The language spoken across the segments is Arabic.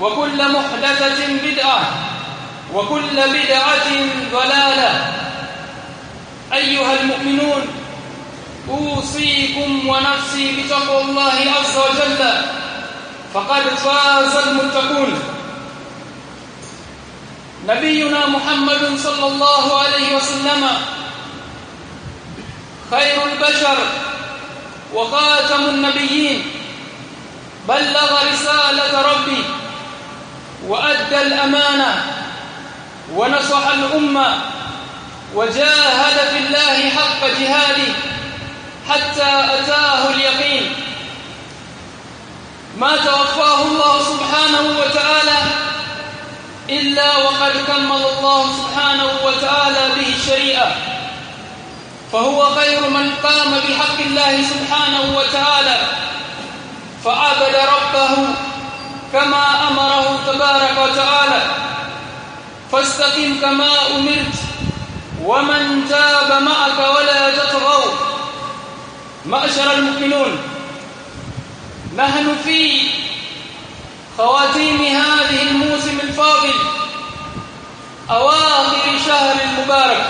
وكل محدثة بدعة وكل بدعة ضلالة. أيها المؤمنون أوصيكم ونفسي بتقوى الله عز وجل. فقد فاز المتقون. نبينا محمد صلى الله عليه وسلم خير البشر وخاتم النبيين. بلغ رسالة ربي. وأدى الأمانة ونصح الأمة وجاهد في الله حق جهاده حتى أتاه اليقين. ما توفاه الله سبحانه وتعالى إلا وقد كمل الله سبحانه وتعالى به الشريعة فهو خير من قام بحق الله سبحانه وتعالى فعبد ربه كما أمره تبارك وتعالى. فاستقم كما أمرت ومن تاب معك ولا تطغوا. معشر المؤمنون نحن في خواتيم هذه الموسم الفاضل أواخر شهر المبارك.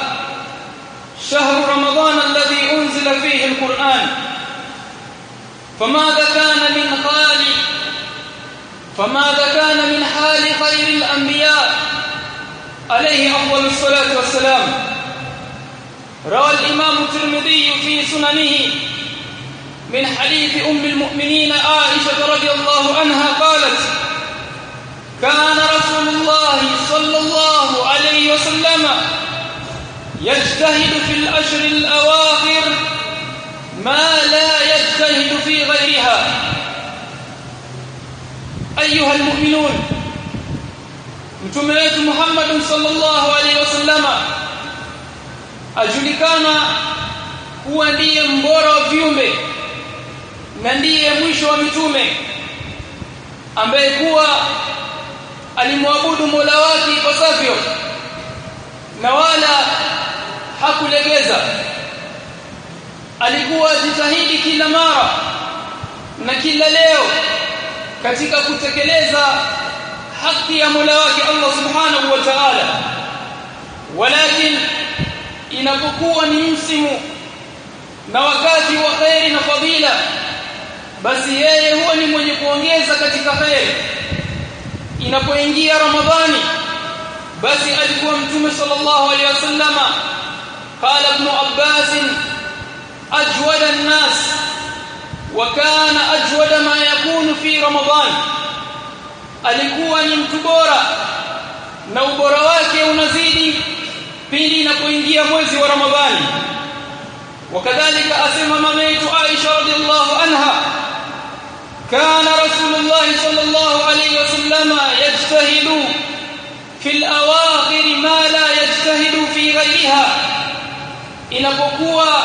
شهر رمضان الذي أنزل فيه القرآن. فماذا كان من حال فماذا كان من حال خير الأنبياء؟ عليه أفضل الصلاة والسلام. روى الإمام الترمذي في سننه من حديث أم المؤمنين عائشة رضي الله عنها قالت كان رسول الله صلى الله عليه وسلم يجتهد في الأشهر الأواخر ما لا يجتهد في غيرها. ayuha almu'minun mtume wetu Muhammad sallallahu alaihi wasallama ajulikana kuwa ndiye mbora wa viumbe na ndiye mwisho wa mitume ambaye kuwa alimwabudu Mola wake ipasavyo na wala hakulegeza alikuwa jitahidi kila mara na kila leo katika kutekeleza haki ya Mola wake Allah Subhanahu wa Ta'ala walakin inapokuwa ni msimu na wakati wa khairi na fadila basi yeye huwa ni mwenye kuongeza katika khairi inapoingia ramadhani basi alikuwa mtume sallallahu alaihi wasallama قال ابن عباس اجود الناس وكان اجود ما يكون في رمضان alikuwa ni mtu bora na ubora wake unazidi pindi inapoingia mwezi wa ramadhani wakadhalika asema mama yetu Aisha radhiallahu anha kana rasulullah sallallahu alayhi wasallam yajtahidu fi al-awakhir ma la yajtahidu fi ghayriha inapokuwa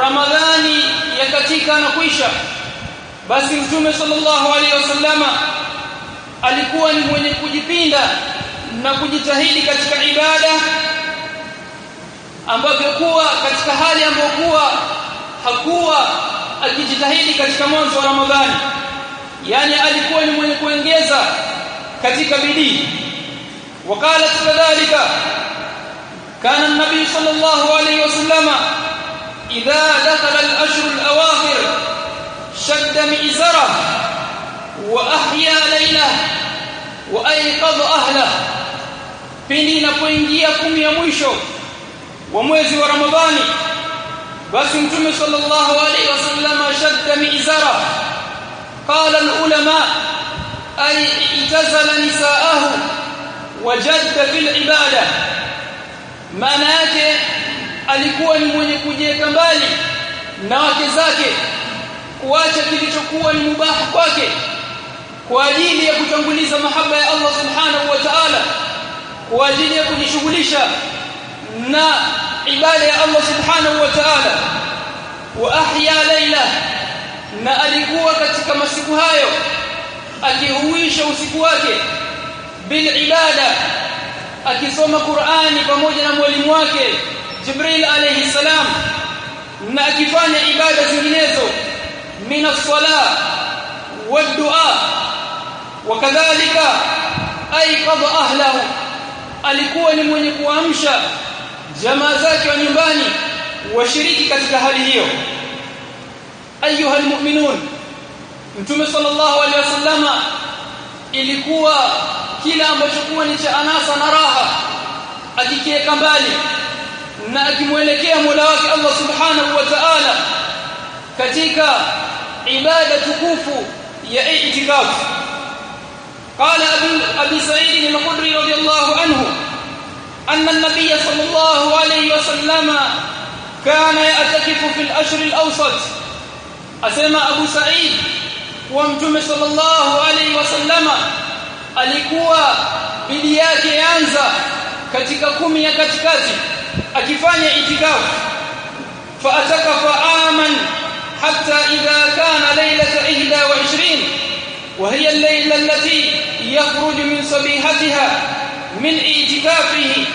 ramadhani yakatika na kuisha basi mtume sallallahu alaihi wasallama alikuwa ni mwenye kujipinda na kujitahidi katika ibada ambavyo kuwa katika hali ambayo kuwa hakuwa akijitahidi katika mwanzo wa Ramadhani. Yani alikuwa ni mwenye kuongeza katika bidii. Wakala kadhalika kana nabii sallallahu alaihi wasallama إذا دخل الأجر الأواخر شد مئزره وأحيا ليله وأيقظ أهله. بني نقوينجيكم يا ميشو وميزي ورمضاني بس أنتم صلى الله عليه وسلم شد مئزره قال العلماء أي اعتزل نساءه وجد في العبادة مناكه alikuwa ni mwenye kujiweka mbali na wake zake kuacha kilichokuwa ni mubahu kwake kwa ajili ya kutanguliza mahaba ya Allah subhanahu wa ta'ala kwa ajili ya kujishughulisha na ibada ya Allah subhanahu wa ta'ala. Wa ahya laila na alikuwa katika masiku hayo akihuisha usiku wake bil ibada akisoma Qur'ani pamoja na mwalimu wake جبريل عليه السلام ما أكفان عبادة جنيزو من الصلاة والدعاء وكذلك أيقظ أهله ألكوا لمنك وأمشى جمازات ونباني وشريك كذلك هذه أيها المؤمنون أنتم صلى الله عليه وسلم ilikuwa كلا ambacho kuwa ni cha anasa na akimwelekea Mola wake Allah subhanahu wa ta'ala katika ibada tukufu ya i'tikaf قال أبي, أبي سعيد الخدري رضي الله عنه أن النبي صلى الله عليه وسلم كان يعتكف في الأشهر الأوسط. أسمى أبو سعيد ومتم صلى الله عليه وسلم alikuwa bidii yake yanza katika kumi ya katikati akifanya itikafu faatakafa aman hatta idha kana laylata 21 وهي الليلة التي يخرج من صبيحتها من اعتكافه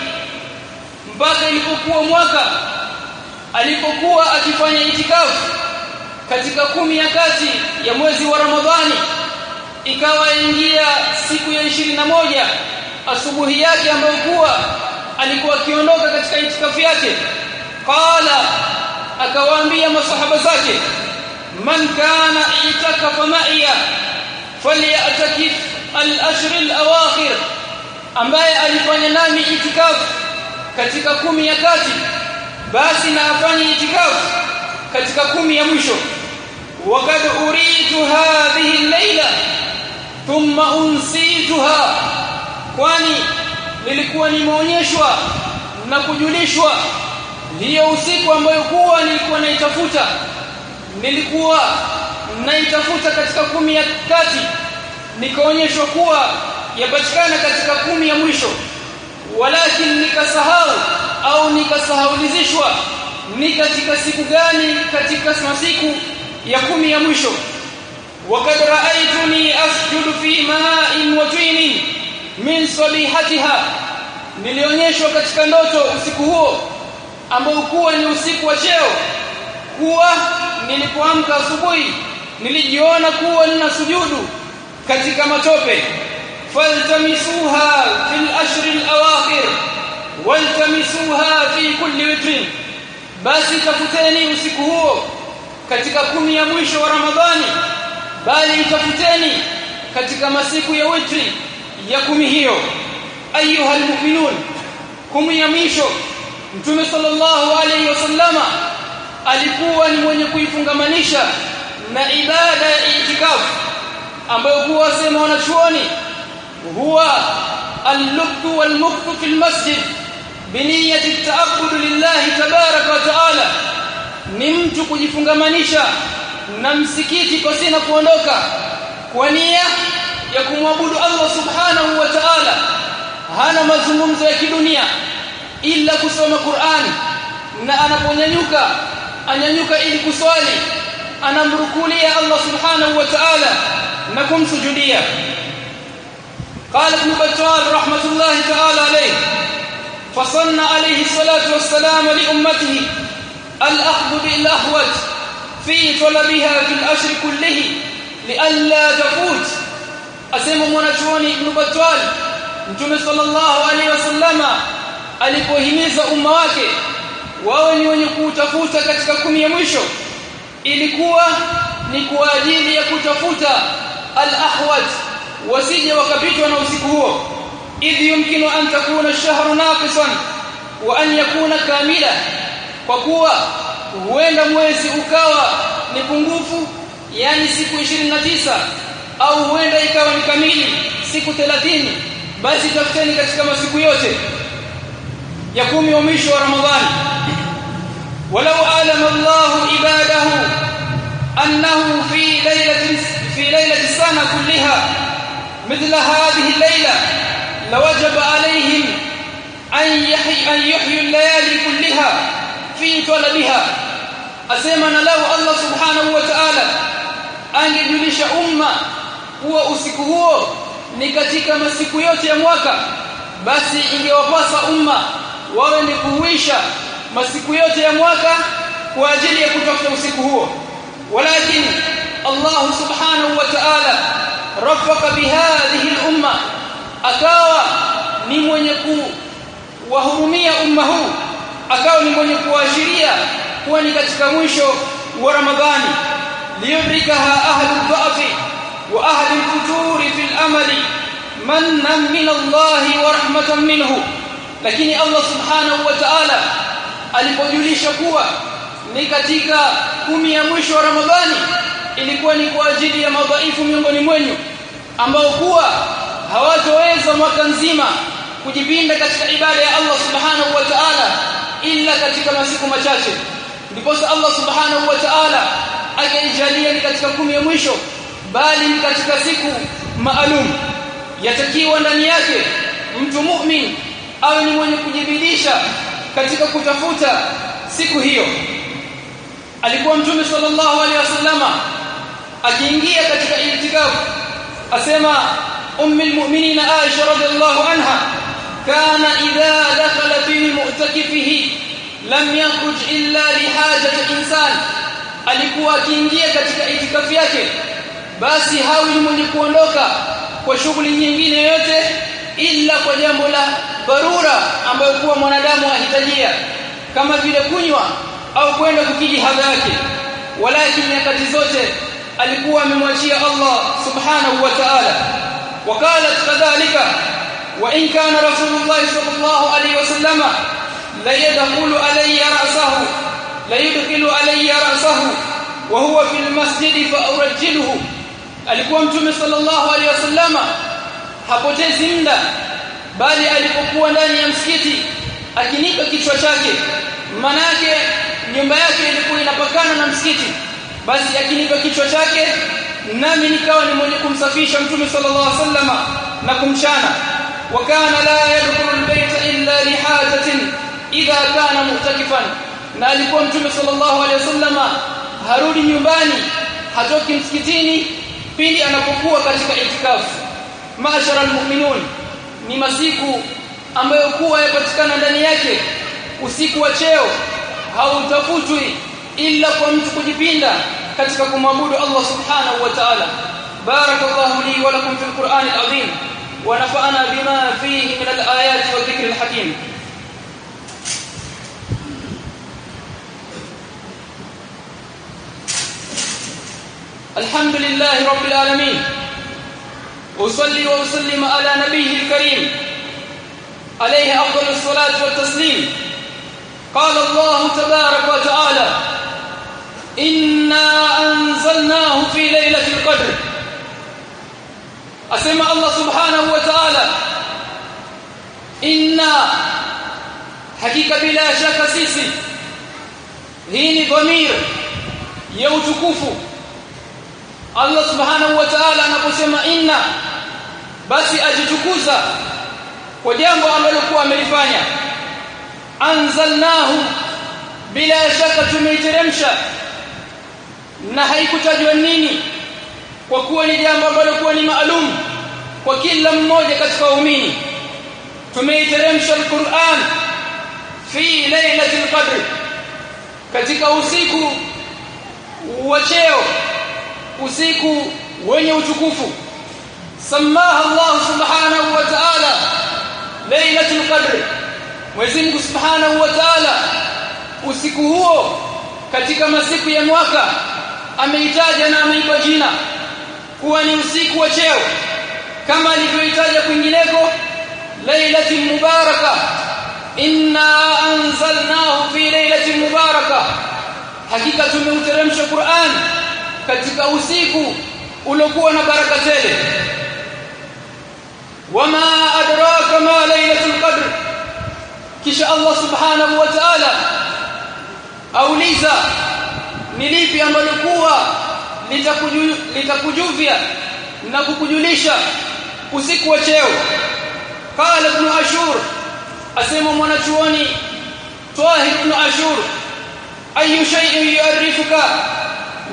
mpaka ilipokuwa mwaka alipokuwa akifanya itikafu katika kumi ya kati ya mwezi wa Ramadhani ikawa ingia siku ya na moja asubuhi yake ambayo kuwa alikuwa akiondoka katika itikafu yake qala akawaambia masahaba zake man kana itakafa ma'iya falyatakif al-ashr al-awakhir ambaye alifanya nami itikafu katika kumi ya kati basi na afanye itikafu katika kumi ya mwisho وقد أريت هذه الليلة ثم أنسيتها kwani nilikuwa nimeonyeshwa na kujulishwa. Hiyo usiku ambayo kuwa nilikuwa naitafuta nilikuwa naitafuta katika kumi ya kati nikaonyeshwa kuwa yapatikana katika kumi ya mwisho. Walakin nikasahau au nikasahaulizishwa ni katika siku gani katika masiku ya kumi ya mwisho. Wakad raaituni asjudu fi ma'in wa tinin min salihatiha nilionyeshwa katika ndoto usiku huo ambao kuwa ni usiku wa cheo. Kuwa nilipoamka asubuhi nilijiona kuwa nina sujudu katika matope. Faltamisuha fil ashr al awakhir waltamisuha fi kulli witrin. Basi tafuteni usiku huo katika kumi ya mwisho wa ramadhani bali tafuteni katika masiku ya witri. Ya hiyo ayuha almu'minun mwisho mtume sallallahu alayhi wasallama alikuwa ni mwenye kuifungamanisha na ibada ya itikafu ambayo huwa sema wanachuoni huwa al-lubdu wal-muktu fil masjid biniyati at-ta'abbud lillahi tabaraka wa ta'ala ni mtu kujifungamanisha na msikiti kwa sina kuondoka kwa nia ya kumwabudu Allah subhanahu wa ta'ala hana mazungumzo ya kidunia ila kusoma Qur'an na anaponyanyuka anyanyuka ili kuswali anamrukulia Allah subhanahu wa ta'ala na kumsujudia قال ابن بطال رحمة الله تعالى عليه فصلنا عليه الصلاة والسلام لأمته الأخذ بالأهوج في طلبها في الأشر كله لئلا تفوت asema mwanachuoni ibn Battal Mtume sallallahu alaihi wasallama alipohimiza umma wake wawe ni wenye kutafuta katika kumi ya mwisho ilikuwa ni kwa ajili ya kutafuta al-ahwaj wasije wakapitwa na usiku huo. Idh yumkinu an takuna ash-shahru naqisan wa an yakuna kamila kwa kuwa huenda mwezi ukawa ni pungufu yani siku au huenda ikawa ni kamili siku 30 basi tafuteni katika masiku yote ya kumi wa mwisho wa Ramadhani walau alama Allah ibadahu annahu fi laylatin fi laylati sana kullaha مثل هذه الليلة لوجب عليهم أن أن يحيوا الليالي كلها في طلبها أسمى لو الله سبحانه وتعالى angejulisha umma kuwa usiku huo ni katika masiku yote ya mwaka basi ingewapasa umma wawe ni kuhuisha masiku yote ya mwaka kwa ajili ya kutafuta usiku huo. Walakin Allah subhanahu wa ta'ala rafaka bihadhihi al-umma akawa ni mwenye kuwahurumia umma huu akawa ni mwenye kuashiria kuwa ni katika mwisho wa Ramadhani. Liyudrikaha ahlu dhafi وأهل الفجور في الأمل منا من الله ورحمة منه. لكن الله سبحانه وتعالى ألبدلي شكوى نكتيك كمية مشوى رمضان إلي كواني كواجيلي مضائف من بني مونيو أما هو هو تويزا مكانزيما kujibinda katika ibada ya Allah subhanahu wa ta'ala ila katika masiku machache. Ndiposa Allah subhanahu wa ta'ala akaijalia ni katika kumi bali katika siku maalum yatakiwa ndani yake mtu mu'min awe ni mwenye kujibidisha katika kutafuta siku hiyo alikuwa mtume sallallahu alaihi wasallama akiingia katika itikafu asema ummi almu'minin Aisha radhiallahu anha kana idha dakhala fi mu'takifihi lam yakhruj illa lihajati insan alikuwa akiingia katika itikafu yake basi hawi mwenye kuondoka kwa shughuli nyingine yote illa kwa jambo la dharura ambayo kuwa mwanadamu ahitajia kama vile kunywa au kwenda kukiji hadha yake walakin nyakati zote alikuwa amemwachia Allah subhanahu wa ta'ala wakalat kadhalika wa in kana rasulullah sallallahu alayhi wasallama la yadkhulu alayya ra'sahu la yadkhulu alayya ra'sahu wa huwa fil masjid fa urajjiluhu alikuwa mtume sallallahu alaihi wasallama hapotezi muda bali alipokuwa ndani ya msikiti akinika kichwa chake manake nyumba yake ilikuwa inapakana na msikiti. Basi akinika kichwa chake nami nikawa ni mwenye kumsafisha mtume sallallahu alaihi wasallama na kumchana. Wa kana la yadkhulu albayta illa lihajatin idha kana mu'takifan. Na alikuwa mtume sallallahu alaihi wasallama harudi nyumbani hatoki msikitini pindi anapokuwa katika itikafu maashara almu'minun ni masiku ambayo kuwa yapatikana ndani yake usiku wa cheo hautafutwi illa kwa mtu kujipinda katika kumwabudu Allah subhanahu wa ta'ala barakallahu li wa lakum fil qur'an al-azim wa nafa'ana bima fihi min al-ayat wa dhikr al-hakim الحمد لله رب العالمين. أصلي وأسلم على نبيه الكريم. عليه أفضل الصلاة والتسليم. قال الله تبارك وتعالى إنا أنزلناه في ليلة القدر. أسمع الله سبحانه وتعالى. إنا حقيقة بلا شك سيسي. هيني ضمير. يوتكفو Allah subhanahu wa ta'ala anaposema inna basi ajitukuza kwa jambo ambalo kwa amelifanya. Anzalnahu bila shaka tumeiteremsha na haikutajwa nini kwa kuwa ni jambo ambalo kuwa ni maalum kwa kila mmoja katika waumini. Tumeiteremsha alquran fi lailatul qadr katika usiku wa cheo usiku wenye utukufu. Samaha Allah subhanahu wa ta'ala lailatul qadr. Mwenyezi Mungu subhanahu wa ta'ala usiku huo katika masiku ya mwaka ameitaja na ameipa jina kuwa ni usiku wa cheo. Kama alivyoitaja kwingineko lailatul mubaraka. Inna anzalnahu fi lailatin mubaraka. Hakika tumeuteremsha Qur'an katika usiku uliokuwa na baraka tele. Wama adraka ma lailatul qadr. Kisha Allah subhanahu wa ta'ala auliza ni lipi ambalo kuwa litakujuvia na kukujulisha usiku wa cheo? Qala ibn ashur asema mwanachuoni tawhid ibn Ashur ayu shay'in yu'arrifuka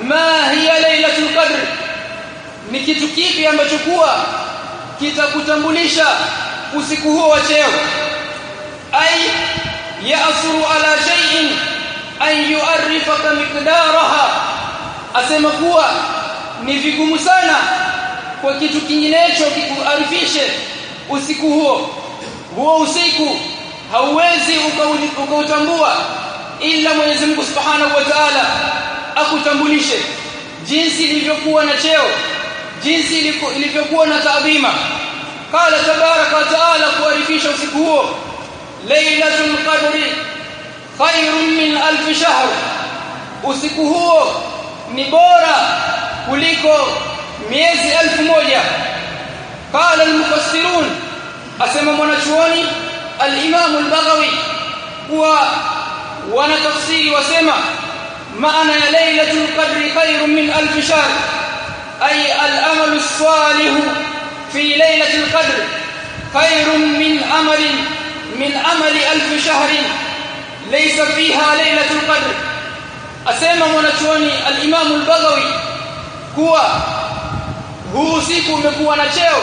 ma hiya lailatul qadr. Ni kitu kipi ambacho kuwa kitakutambulisha usiku huo wa cheo? Ay ya'suru ala shay'in an yu'arrifaka miqdaraha. Asema kuwa ni vigumu sana kwa kitu kinginecho kikuarifishe usiku huo. Huo usiku hauwezi ukautambua ila Mwenyezi Mungu Subhanahu wa Ta'ala akutambulishe jinsi ilivyokuwa na cheo jinsi ilivyokuwa na taadhima qala tabaraka wa ta'ala kuarifisha usiku huo lailatul qadri khairun min alf shahr usiku huo ni bora kuliko miezi elfu moja qala almufassirun asema mwanachuoni al-Imam al-Baghawi kuwa wana tafsiri wasema معنى ليلة القدر خير من ألف شهر. أي الأمل الصالح في ليلة القدر خير من أمل من أمل ألف شهر. ليس فيها ليلة القدر. أسامة منتوني الإمام البغوي هو هو سيكو مكوا نتشيو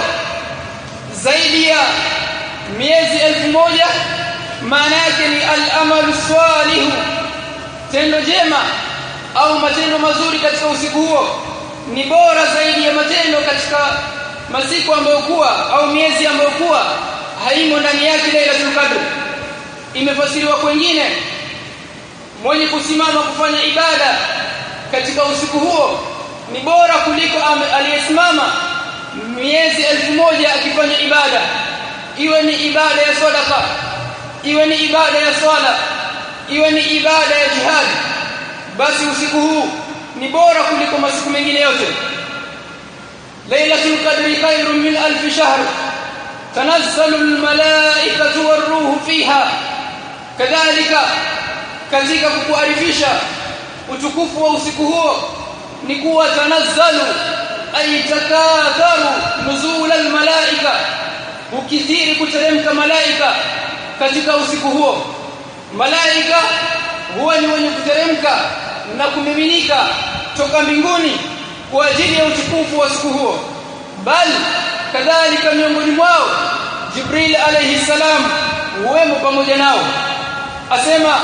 زيدية ميزي ألف موجة. معناك الأمل الصالح tendo jema au matendo mazuri katika usiku huo ni bora zaidi ya matendo katika masiku ambayo kuwa au miezi ambayo kuwa haimo ndani yake Lailatul Qadr imefasiriwa kwingine mwenye kusimama kufanya ibada katika usiku huo ni bora kuliko aliyesimama miezi elfu moja akifanya ibada. Iwe ni ibada ya sadaka iwe ni ibada ya swala iwe ni ibada ya jihad basi usiku huu ni bora kuliko masiku mengine yote. Lailatul qadri khairun min alf shahr tanazzalu almalaikatu waruhu fiha. Kadhalika katika kukuarifisha utukufu wa usiku huo ni kuwa tanazzalu ay takatharu nuzul almalaika ukithiri kuteremka malaika katika usiku huo malaika huwa ni wenye kuteremka na kumiminika toka mbinguni kwa ajili ya utukufu wa siku huo. Bali kadhalika miongoni mwao Jibril alayhi salam huwemo pamoja nao. Asema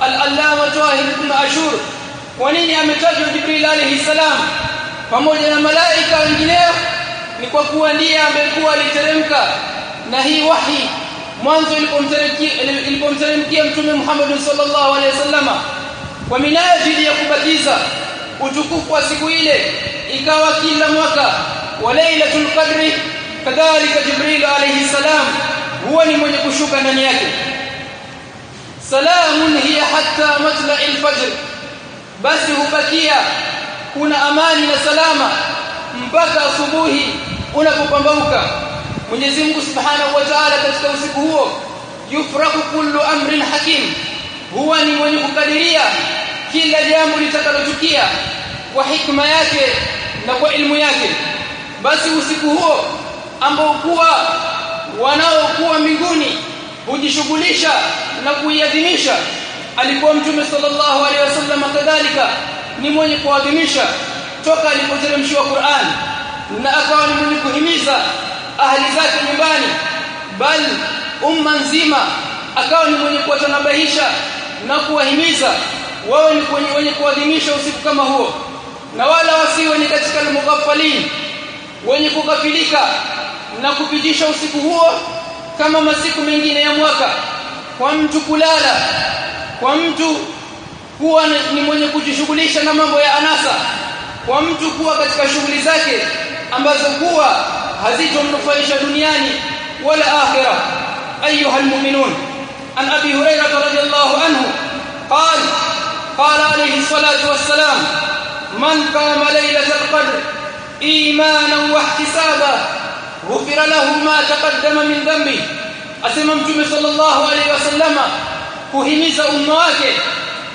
al-allama Tahir ibn Ashur kwa nini ametajwa Jibril alayhi salam pamoja na malaika wengineo? Ni kwa kuwa ndiye amekuwa aliteremka na hii wahi mwanzo ilipomteremkia mtume Muhammad sallallahu alaihi wasallama kwa minajili ya kubatiza utukufu wa siku ile ikawa kila mwaka wa lailatul qadri kadhalika jibril alayhi salam huwa ni mwenye kushuka ndani yake salamun hiya hatta matla'il fajr basi hubakia kuna amani na salama mpaka asubuhi unapopambauka Mwenyezi Mungu Subhanahu wa Ta'ala katika usiku huo yufraku kullu amrin hakim huwa ni mwenye kukadiria kila jambo litakalotukia kwa hikma yake na kwa ilmu yake. Basi usiku huo ambao kuwa wanaokuwa mbinguni hujishughulisha na kuiadhimisha alikuwa mtume sallallahu alaihi wasallam kadhalika ni mwenye kuadhimisha toka alipoteremshiwa Qur'an na akawa ni mwenye kuhimiza ahli zake nyumbani bali umma nzima akawa ni mwenye kuwatanabahisha na kuwahimiza wawe ni wenye kuadhimisha usiku kama huo na wala wasiwe ni katika al-mughaffalin wenye kukafilika na kupitisha usiku huo kama masiku mengine ya mwaka. Kwa mtu kulala kwa mtu kuwa ni mwenye kujishughulisha na mambo ya anasa kwa mtu kuwa katika shughuli zake ambazo kuwa hazitomnufaisha duniani wala akhira ayuha almu'minun an abi hurairah radhiyallahu anhu قال قال عليه الصلاه والسلام من قام ليله القدر ايمانا واحتسابا غفر له ما تقدم من ذنبه asema mtume sallallahu alaihi wasallama kuhimiza umma wake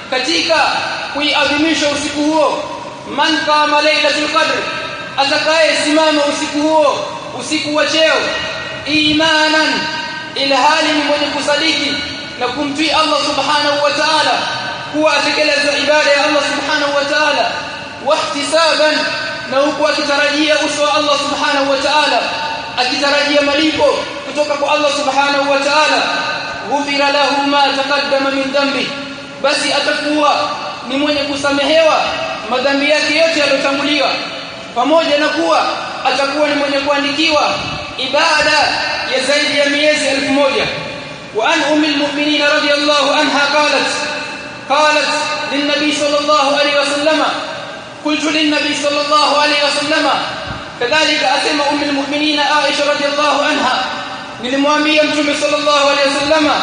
katika kuiadhimisha usiku huo man kama lailatul qadr atakaye simama usiku huo usiku wa cheo imanan ilhali ni mwenye kusadiki na kumtii Allah subhanahu wa ta'ala kuwa atekeleza ibada ya Allah subhanahu wa ta'ala wahtisaban na huku akitarajia uso wa Allah subhanahu wa ta'ala akitarajia malipo kutoka kwa Allah subhanahu wa ta'ala ghufira lahu ma taqaddama min dhanbi basi atakuwa ni mwenye kusamehewa madhambi yake yote yaliyotanguliwa pamoja na kuwa atakuwa ni mwenye kuandikiwa ibada ya zaidi ya miezi elfu moja وعن ام المؤمنين رضي الله عنها قالت قالت للنبي صلى الله عليه وسلم قلت للنبي صلى الله عليه وسلم كذلك أسمى أم المؤمنين عائشة رضي الله عنها nilimwambia mtume sallallahu alayhi wasallama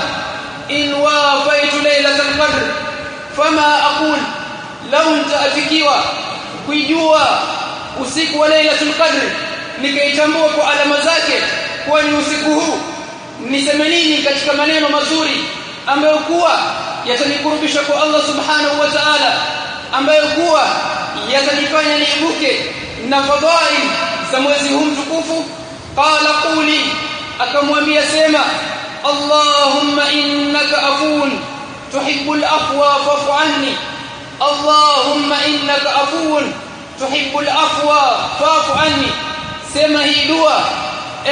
in wafaitu lailatul qadr fama aqul law nitaafikiwa kuijua usiku wa lailatul qadr nikaitambua kwa alama zake kuwa ni usiku huu niseme nini katika maneno mazuri ambayo kuwa yatanikurubisha kwa Allah subhanahu wa ta'ala ambayo kuwa yatanifanya niibuke na fadhail za mwezi huu mtukufu qala quli akamwambia sema Allahumma innaka afuun tuhibbul afwa fa'fu anni Allahumma innaka afuun tuhibbul afwa fa'fu anni sema hii dua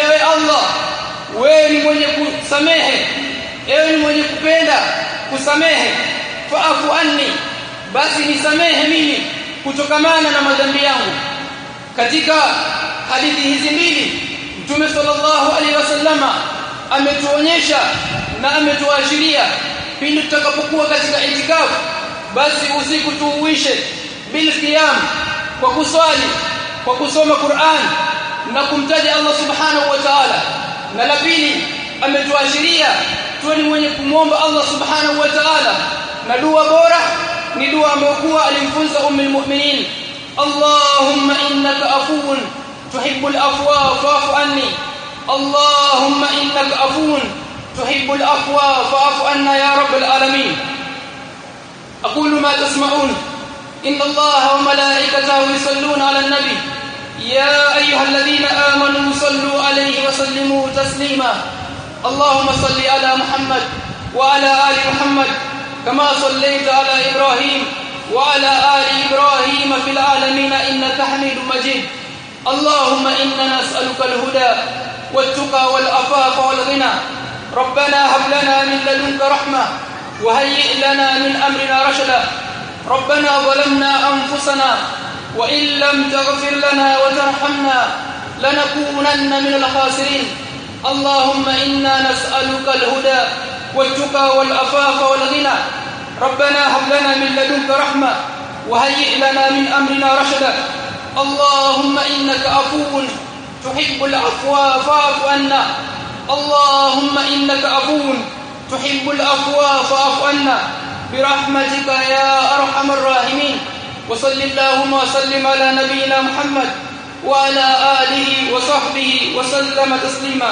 ewe Allah wewe ni mwenye kusamehe ewe ni mwenye kupenda kusamehe fa'fu anni basi nisamehe mimi kutokamana na madhambi yangu katika hadithi hizi mbili Mtume sallallahu alaihi wasallama ametuonyesha na ametuashiria pindi tutakapokuwa katika itikafu basi usiku tuuishe bil qiyam kwa kuswali kwa kusoma Qur'an na kumtaja Allah subhanahu wa ta'ala na la pili ametuashiria tuwe ni mwenye kumwomba Allah subhanahu wa ta'ala na dua bora ni dua ambayo alimfunza ummul mu'minin Allahumma innaka afuwun تحب العفو فاعف عني اللهم انك عفو تحب العفو فاعف عنا يا رب العالمين أقول ما تسمعون إن الله وملائكته يصلون على النبي. يا أيها الذين آمنوا صلوا عليه وسلموا تسليما. اللهم صل على محمد وعلى آل محمد كما صليت على إبراهيم وعلى آل إبراهيم في العالمين إنك حميد مجيد. اللهم إنا نسألك الهدى والتقى والأفاق والغنى. ربنا هب لنا من لدنك رحمة وهيئ لنا من أمرنا رشدا. ربنا ظلمنا أنفسنا وإن لم تغفر لنا وترحمنا لنكونن من الخاسرين. اللهم إنا نسألك الهدى والتقى والأفاق والغنى. ربنا هب لنا من لدنك رحمة وهيئ لنا من أمرنا رشدا. اللهم إنك عفو تحب العفو فاعف عنا. اللهم إنك عفو تحب العفو فاعف عنا. برحمتك يا أرحم الراحمين. وصل اللهم وسلم على نبينا محمد وعلى آله وصحبه وسلم تسليما.